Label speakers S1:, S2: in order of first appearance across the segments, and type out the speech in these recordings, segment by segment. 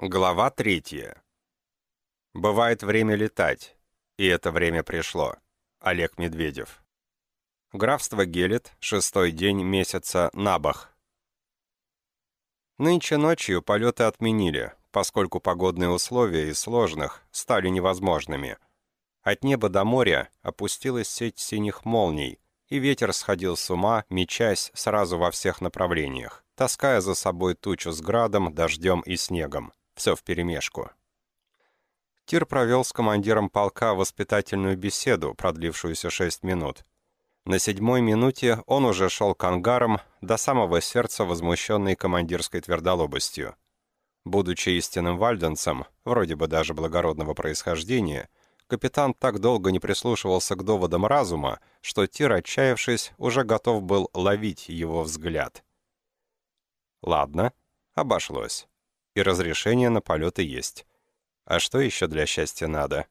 S1: Глава третья. Бывает время летать, и это время пришло. Олег Медведев. Графство Гелет, шестой день месяца Набах. Нынче ночью полеты отменили, поскольку погодные условия из сложных стали невозможными. От неба до моря опустилась сеть синих молний, и ветер сходил с ума, мечась сразу во всех направлениях, таская за собой тучу с градом, дождем и снегом. Все вперемешку. Тир провел с командиром полка воспитательную беседу, продлившуюся шесть минут. На седьмой минуте он уже шел к ангарам до самого сердца, возмущенной командирской твердолобостью. Будучи истинным вальденцем, вроде бы даже благородного происхождения, капитан так долго не прислушивался к доводам разума, что Тир, отчаявшись, уже готов был ловить его взгляд. Ладно, обошлось и разрешение на полеты есть. А что еще для счастья надо?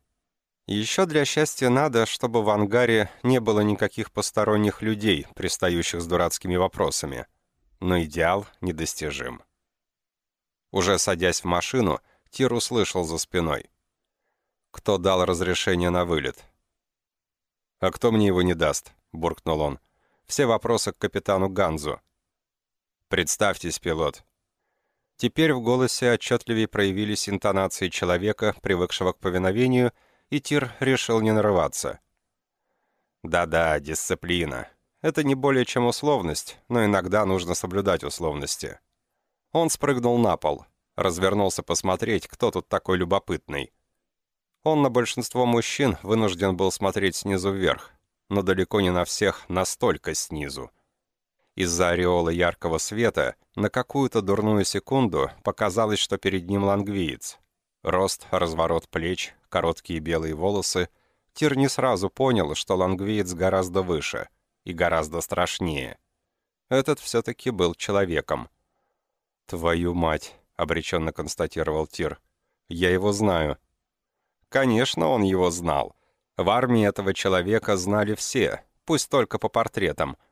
S1: Еще для счастья надо, чтобы в ангаре не было никаких посторонних людей, пристающих с дурацкими вопросами. Но идеал недостижим. Уже садясь в машину, Тир услышал за спиной. «Кто дал разрешение на вылет?» «А кто мне его не даст?» — буркнул он. «Все вопросы к капитану Ганзу». «Представьтесь, пилот», Теперь в голосе отчетливее проявились интонации человека, привыкшего к повиновению, и Тир решил не нарываться. «Да-да, дисциплина. Это не более чем условность, но иногда нужно соблюдать условности». Он спрыгнул на пол, развернулся посмотреть, кто тут такой любопытный. Он на большинство мужчин вынужден был смотреть снизу вверх, но далеко не на всех настолько снизу. Из-за ореола яркого света на какую-то дурную секунду показалось, что перед ним лангвиец. Рост, разворот плеч, короткие белые волосы. Тир не сразу понял, что лангвиец гораздо выше и гораздо страшнее. Этот все-таки был человеком. «Твою мать!» — обреченно констатировал Тир. «Я его знаю». Конечно, он его знал. В армии этого человека знали все, пусть только по портретам —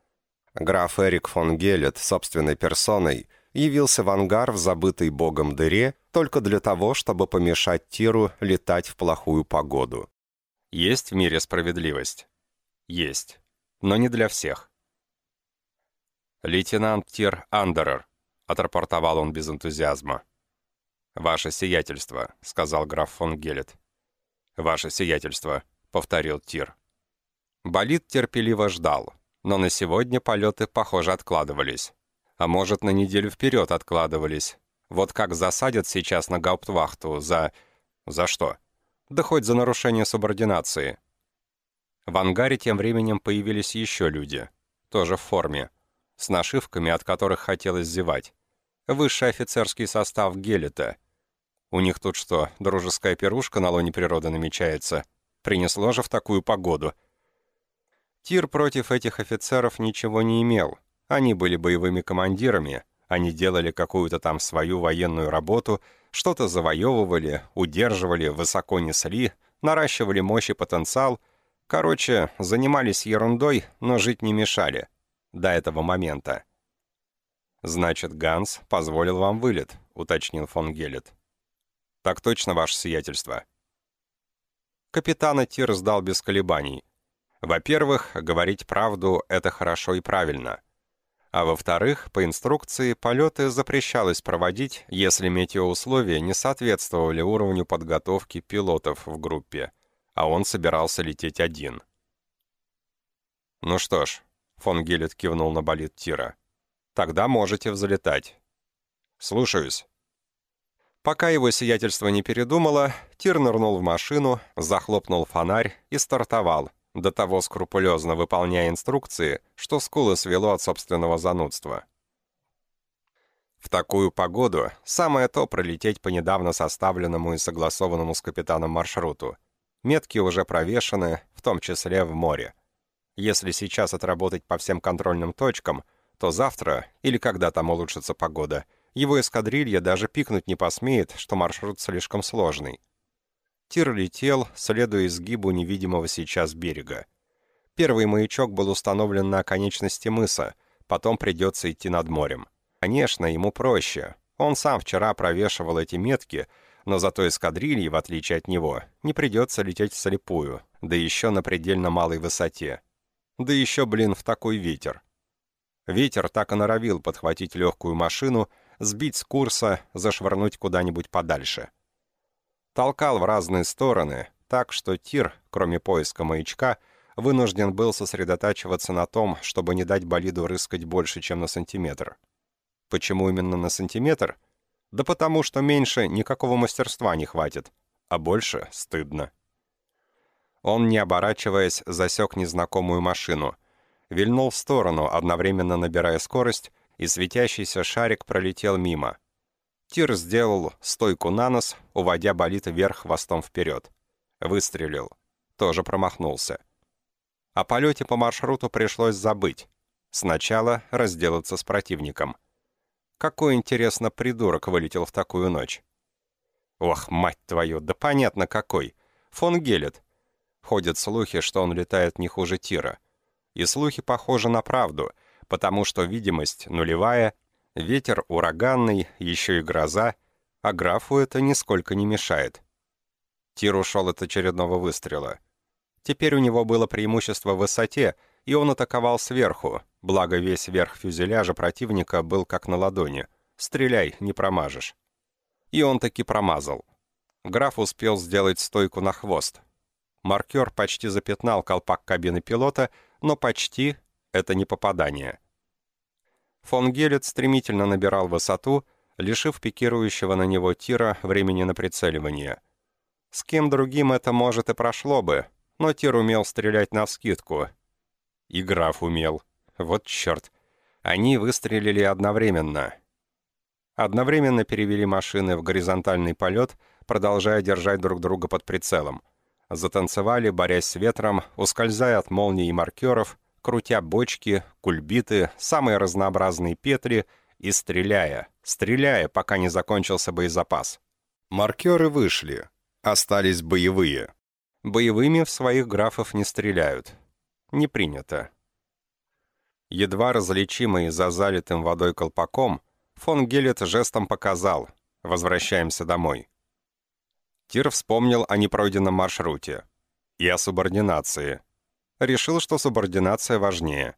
S1: Граф Эрик фон Гелет собственной персоной явился в ангар в забытой богом дыре только для того, чтобы помешать Тиру летать в плохую погоду. Есть в мире справедливость? Есть. Но не для всех. «Лейтенант Тир Андерер», — отрапортовал он без энтузиазма. «Ваше сиятельство», — сказал граф фон Гелет. «Ваше сиятельство», — повторил Тир. Болит терпеливо ждал но на сегодня полеты, похоже, откладывались. А может, на неделю вперед откладывались. Вот как засадят сейчас на гауптвахту за... За что? Да хоть за нарушение субординации. В ангаре тем временем появились еще люди. Тоже в форме. С нашивками, от которых хотелось зевать. Высший офицерский состав Гелета. У них тут что, дружеская пирушка на лоне природы намечается? Принесло же в такую погоду — Тир против этих офицеров ничего не имел. Они были боевыми командирами, они делали какую-то там свою военную работу, что-то завоевывали, удерживали, высоко несли, наращивали мощь и потенциал. Короче, занимались ерундой, но жить не мешали. До этого момента. «Значит, Ганс позволил вам вылет», — уточнил фон Гелет. «Так точно, ваше сиятельство». Капитана Тир сдал без колебаний — во-первых, говорить правду — это хорошо и правильно. А во-вторых, по инструкции полеты запрещалось проводить, если метеоусловия не соответствовали уровню подготовки пилотов в группе, а он собирался лететь один. «Ну что ж», — фон Гелет кивнул на болит Тира, — «тогда можете взлетать». «Слушаюсь». Пока его сиятельство не передумало, Тир нырнул в машину, захлопнул фонарь и стартовал, до того скрупулезно выполняя инструкции, что скулы свело от собственного занудства. В такую погоду самое то пролететь по недавно составленному и согласованному с капитаном маршруту. Метки уже провешаны, в том числе в море. Если сейчас отработать по всем контрольным точкам, то завтра, или когда там улучшится погода, его эскадрилья даже пикнуть не посмеет, что маршрут слишком сложный. Тир летел, следуя изгибу невидимого сейчас берега. Первый маячок был установлен на оконечности мыса, потом придется идти над морем. Конечно, ему проще. Он сам вчера провешивал эти метки, но зато эскадрильи, в отличие от него, не придется лететь вслепую, да еще на предельно малой высоте. Да еще, блин, в такой ветер. Ветер так и норовил подхватить легкую машину, сбить с курса, зашвырнуть куда-нибудь подальше. Толкал в разные стороны, так что тир, кроме поиска маячка, вынужден был сосредотачиваться на том, чтобы не дать болиду рыскать больше, чем на сантиметр. Почему именно на сантиметр? Да потому что меньше никакого мастерства не хватит, а больше стыдно. Он, не оборачиваясь, засек незнакомую машину. Вильнул в сторону, одновременно набирая скорость, и светящийся шарик пролетел мимо. Тир сделал стойку на нос, уводя болид вверх хвостом вперед. Выстрелил. Тоже промахнулся. О полете по маршруту пришлось забыть. Сначала разделаться с противником. Какой, интересно, придурок вылетел в такую ночь? Ох, мать твою, да понятно какой. Фон Гелет. Ходят слухи, что он летает не хуже Тира. И слухи похожи на правду, потому что видимость нулевая, ветер ураганный, еще и гроза, а графу это нисколько не мешает. Тир ушел от очередного выстрела. Теперь у него было преимущество в высоте, и он атаковал сверху, благо весь верх фюзеляжа противника был как на ладони. «Стреляй, не промажешь». И он таки промазал. Граф успел сделать стойку на хвост. Маркер почти запятнал колпак кабины пилота, но почти — это не попадание. Фон Гелет стремительно набирал высоту, лишив пикирующего на него тира времени на прицеливание. С кем другим это, может, и прошло бы, но Тир умел стрелять навскидку. И граф умел. Вот черт. Они выстрелили одновременно. Одновременно перевели машины в горизонтальный полет, продолжая держать друг друга под прицелом. Затанцевали, борясь с ветром, ускользая от молний и маркеров, крутя бочки, кульбиты, самые разнообразные петли и стреляя, стреляя, пока не закончился боезапас. Маркеры вышли. Остались боевые. Боевыми в своих графов не стреляют. Не принято. Едва различимый за залитым водой колпаком, фон Гелет жестом показал «Возвращаемся домой». Тир вспомнил о непройденном маршруте и о субординации. Решил, что субординация важнее.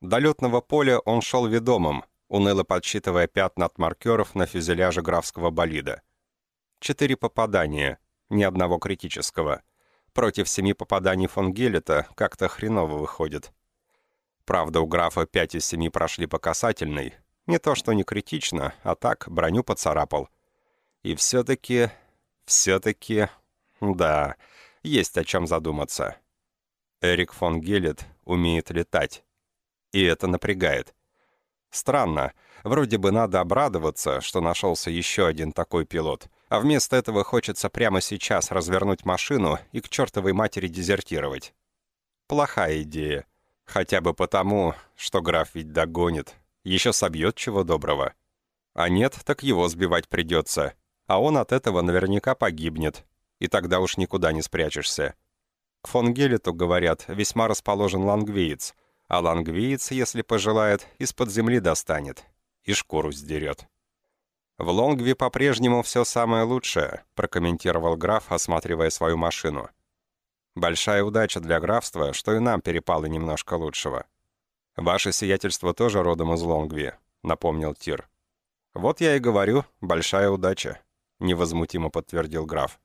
S1: До летного поля он шел ведомым, уныло подсчитывая пятна от маркеров на фюзеляже графского болида. Четыре попадания, ни одного критического. Против семи попаданий фон Гелета как-то хреново выходит. Правда, у графа пять из семи прошли по касательной. Не то, что не критично, а так, броню поцарапал. И все-таки... все-таки... Да, есть о чем задуматься. Эрик фон Гелет умеет летать. И это напрягает. Странно. Вроде бы надо обрадоваться, что нашелся еще один такой пилот — а вместо этого хочется прямо сейчас развернуть машину и к чертовой матери дезертировать. Плохая идея. Хотя бы потому, что граф ведь догонит. Еще собьет чего доброго. А нет, так его сбивать придется. А он от этого наверняка погибнет. И тогда уж никуда не спрячешься. К фон Гелету, говорят, весьма расположен лангвиец. А лангвиец, если пожелает, из-под земли достанет. И шкуру сдерет. «В Лонгве по-прежнему все самое лучшее», — прокомментировал граф, осматривая свою машину. «Большая удача для графства, что и нам перепало немножко лучшего». «Ваше сиятельство тоже родом из Лонгви», — напомнил Тир. «Вот я и говорю, большая удача», — невозмутимо подтвердил граф.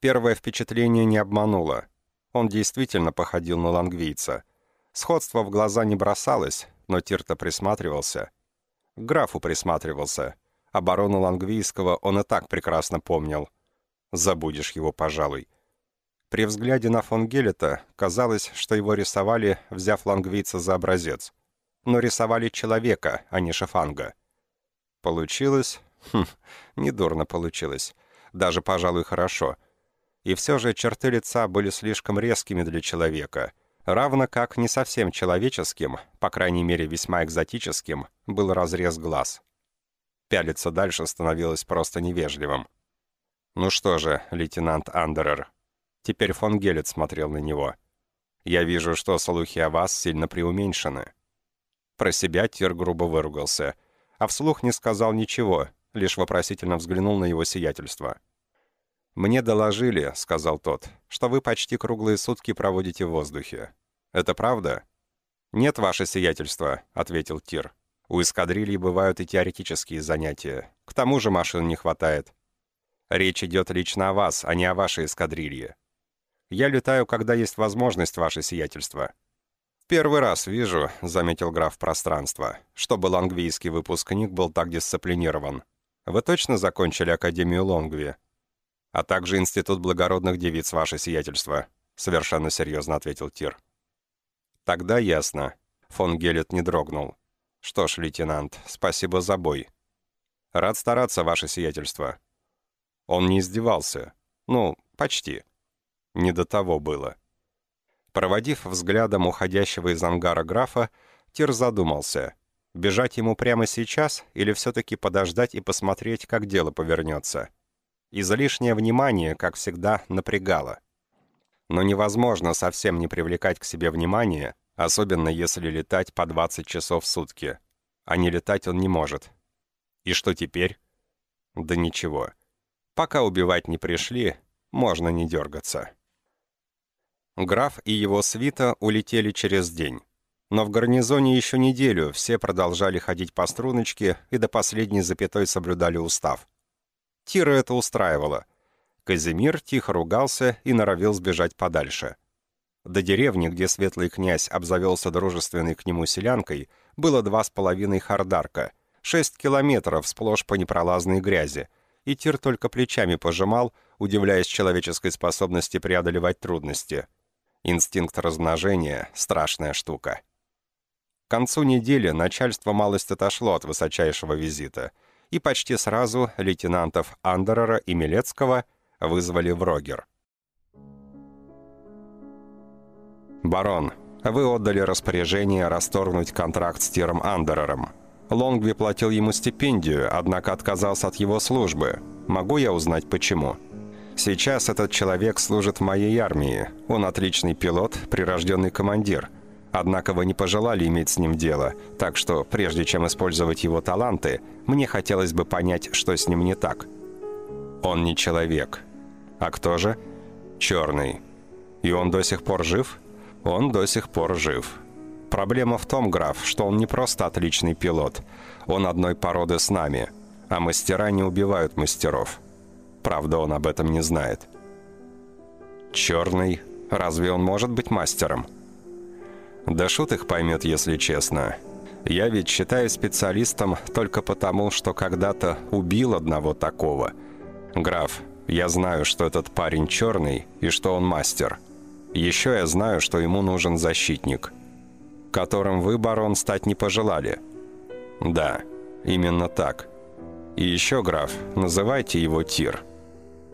S1: Первое впечатление не обмануло. Он действительно походил на лангвийца. Сходство в глаза не бросалось, но Тир-то присматривался. К графу присматривался — Оборону Лангвийского он и так прекрасно помнил. Забудешь его, пожалуй. При взгляде на фон Гелета казалось, что его рисовали, взяв лангвийца за образец. Но рисовали человека, а не шафанга. Получилось? Хм, недурно получилось. Даже, пожалуй, хорошо. И все же черты лица были слишком резкими для человека, равно как не совсем человеческим, по крайней мере весьма экзотическим, был разрез глаз. Пялиться дальше становилось просто невежливым. «Ну что же, лейтенант Андерер?» Теперь фон Гелет смотрел на него. «Я вижу, что слухи о вас сильно преуменьшены». Про себя Тир грубо выругался. а вслух не сказал ничего, лишь вопросительно взглянул на его сиятельство. «Мне доложили», — сказал тот, — «что вы почти круглые сутки проводите в воздухе. Это правда?» «Нет, ваше сиятельство», — ответил Тир. «У эскадрильи бывают и теоретические занятия. К тому же машин не хватает. Речь идет лично о вас, а не о вашей эскадрилье. Я летаю, когда есть возможность, ваше сиятельство». «Первый раз вижу», — заметил граф пространства, чтобы лонгвийский выпускник был так дисциплинирован. «Вы точно закончили Академию Лонгви?» «А также Институт благородных девиц, ваше сиятельство», — совершенно серьезно ответил Тир. «Тогда ясно». Фон Гелет не дрогнул. «Что ж, лейтенант, спасибо за бой». «Рад стараться, ваше сиятельство». Он не издевался. Ну, почти. Не до того было. Проводив взглядом уходящего из ангара графа, Тир задумался, бежать ему прямо сейчас или все-таки подождать и посмотреть, как дело повернется. Излишнее внимание, как всегда, напрягало. Но невозможно совсем не привлекать к себе внимание, особенно если летать по 20 часов в сутки. А не летать он не может. И что теперь? Да ничего. Пока убивать не пришли, можно не дергаться. Граф и его свита улетели через день. Но в гарнизоне еще неделю все продолжали ходить по струночке и до последней запятой соблюдали устав. Тира это устраивало. Казимир тихо ругался и норовил сбежать подальше. До деревни, где светлый князь обзавелся дружественной к нему селянкой, было два с половиной хардарка, шесть километров сплошь по непролазной грязи, и Тир только плечами пожимал, удивляясь человеческой способности преодолевать трудности — Инстинкт размножения — страшная штука. К концу недели начальство малость отошло от высочайшего визита, и почти сразу лейтенантов Андерера и Милецкого вызвали в Рогер. «Барон, вы отдали распоряжение расторгнуть контракт с Тиром Андерером. Лонгви платил ему стипендию, однако отказался от его службы. Могу я узнать, почему?» Сейчас этот человек служит в моей армии. Он отличный пилот, прирожденный командир. Однако вы не пожелали иметь с ним дело, так что, прежде чем использовать его таланты, мне хотелось бы понять, что с ним не так. Он не человек. А кто же? Черный. И он до сих пор жив? Он до сих пор жив. Проблема в том, граф, что он не просто отличный пилот. Он одной породы с нами. А мастера не убивают мастеров. Правда, он об этом не знает. Черный? Разве он может быть мастером? Да шут их поймет, если честно. Я ведь считаю специалистом только потому, что когда-то убил одного такого. Граф, я знаю, что этот парень черный и что он мастер. Еще я знаю, что ему нужен защитник, которым вы, барон, стать не пожелали. Да, именно так. И еще, граф, называйте его Тир.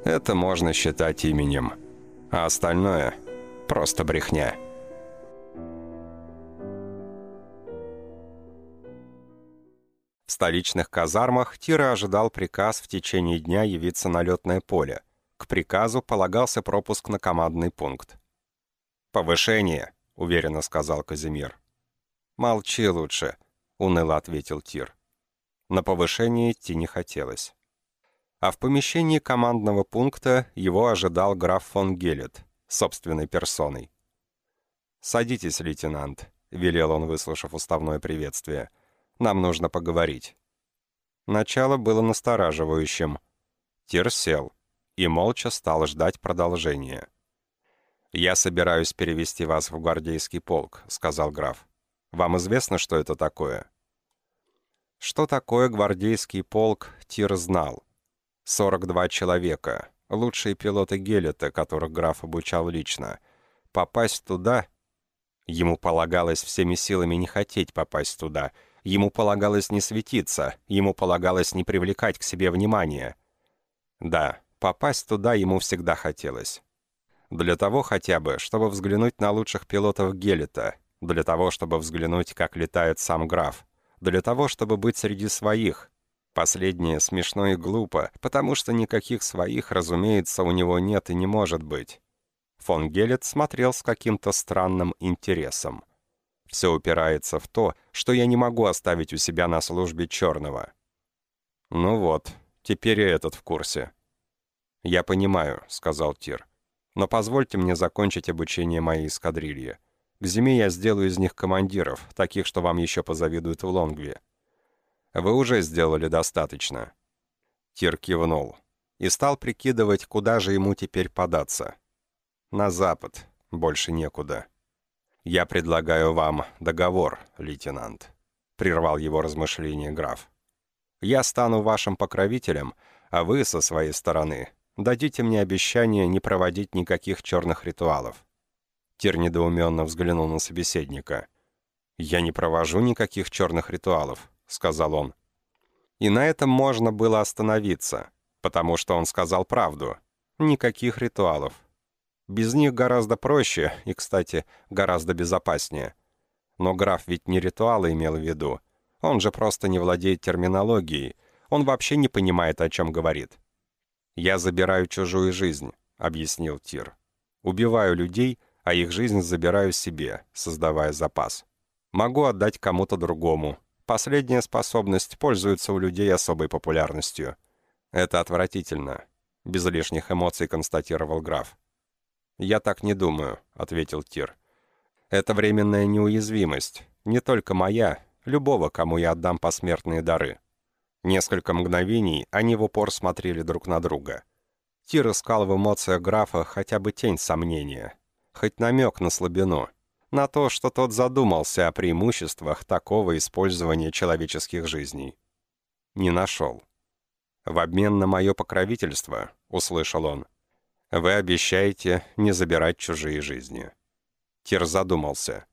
S1: Это можно считать именем. А остальное — просто брехня. В столичных казармах Тира ожидал приказ в течение дня явиться на летное поле. К приказу полагался пропуск на командный пункт. «Повышение», — уверенно сказал Казимир. «Молчи лучше», — уныло ответил Тир. На повышение идти не хотелось. А в помещении командного пункта его ожидал граф фон Гелет, собственной персоной. «Садитесь, лейтенант», — велел он, выслушав уставное приветствие. «Нам нужно поговорить». Начало было настораживающим. Тир сел и молча стал ждать продолжения. «Я собираюсь перевести вас в гвардейский полк», — сказал граф. «Вам известно, что это такое?» Что такое гвардейский полк, Тир знал. 42 человека, лучшие пилоты Гелета, которых граф обучал лично. Попасть туда... Ему полагалось всеми силами не хотеть попасть туда. Ему полагалось не светиться, ему полагалось не привлекать к себе внимания. Да, попасть туда ему всегда хотелось. Для того хотя бы, чтобы взглянуть на лучших пилотов Гелета, для того, чтобы взглянуть, как летает сам граф, для того, чтобы быть среди своих. Последнее смешно и глупо, потому что никаких своих, разумеется, у него нет и не может быть. Фон Гелет смотрел с каким-то странным интересом. Все упирается в то, что я не могу оставить у себя на службе черного. Ну вот, теперь и этот в курсе. «Я понимаю», — сказал Тир. «Но позвольте мне закончить обучение моей эскадрильи. К зиме я сделаю из них командиров, таких, что вам еще позавидуют в Лонгве. Вы уже сделали достаточно». Тир кивнул и стал прикидывать, куда же ему теперь податься. «На запад. Больше некуда». «Я предлагаю вам договор, лейтенант», — прервал его размышление граф. «Я стану вашим покровителем, а вы, со своей стороны, дадите мне обещание не проводить никаких черных ритуалов». Тир недоуменно взглянул на собеседника. «Я не провожу никаких черных ритуалов», — сказал он. И на этом можно было остановиться, потому что он сказал правду. Никаких ритуалов. Без них гораздо проще и, кстати, гораздо безопаснее. Но граф ведь не ритуалы имел в виду. Он же просто не владеет терминологией. Он вообще не понимает, о чем говорит. «Я забираю чужую жизнь», — объяснил Тир. «Убиваю людей, а их жизнь забираю себе, создавая запас. Могу отдать кому-то другому. Последняя способность пользуется у людей особой популярностью. Это отвратительно», — без лишних эмоций констатировал граф. «Я так не думаю», — ответил Тир. «Это временная неуязвимость. Не только моя, любого, кому я отдам посмертные дары». Несколько мгновений они в упор смотрели друг на друга. Тир искал в эмоциях графа хотя бы тень сомнения, хоть намек на слабину, на то, что тот задумался о преимуществах такого использования человеческих жизней. Не нашел. «В обмен на мое покровительство», — услышал он, — «вы обещаете не забирать чужие жизни». Тир задумался.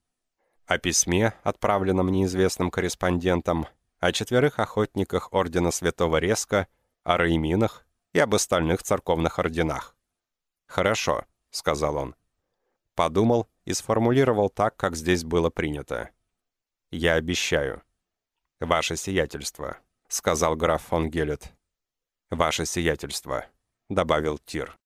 S1: О письме, отправленном неизвестным корреспондентом, о четверых охотниках Ордена Святого Реска, о Рейминах и об остальных церковных орденах. «Хорошо», — сказал он. Подумал и сформулировал так, как здесь было принято. «Я обещаю». «Ваше сиятельство», — сказал граф фон Гелет. «Ваше сиятельство», — добавил Тир.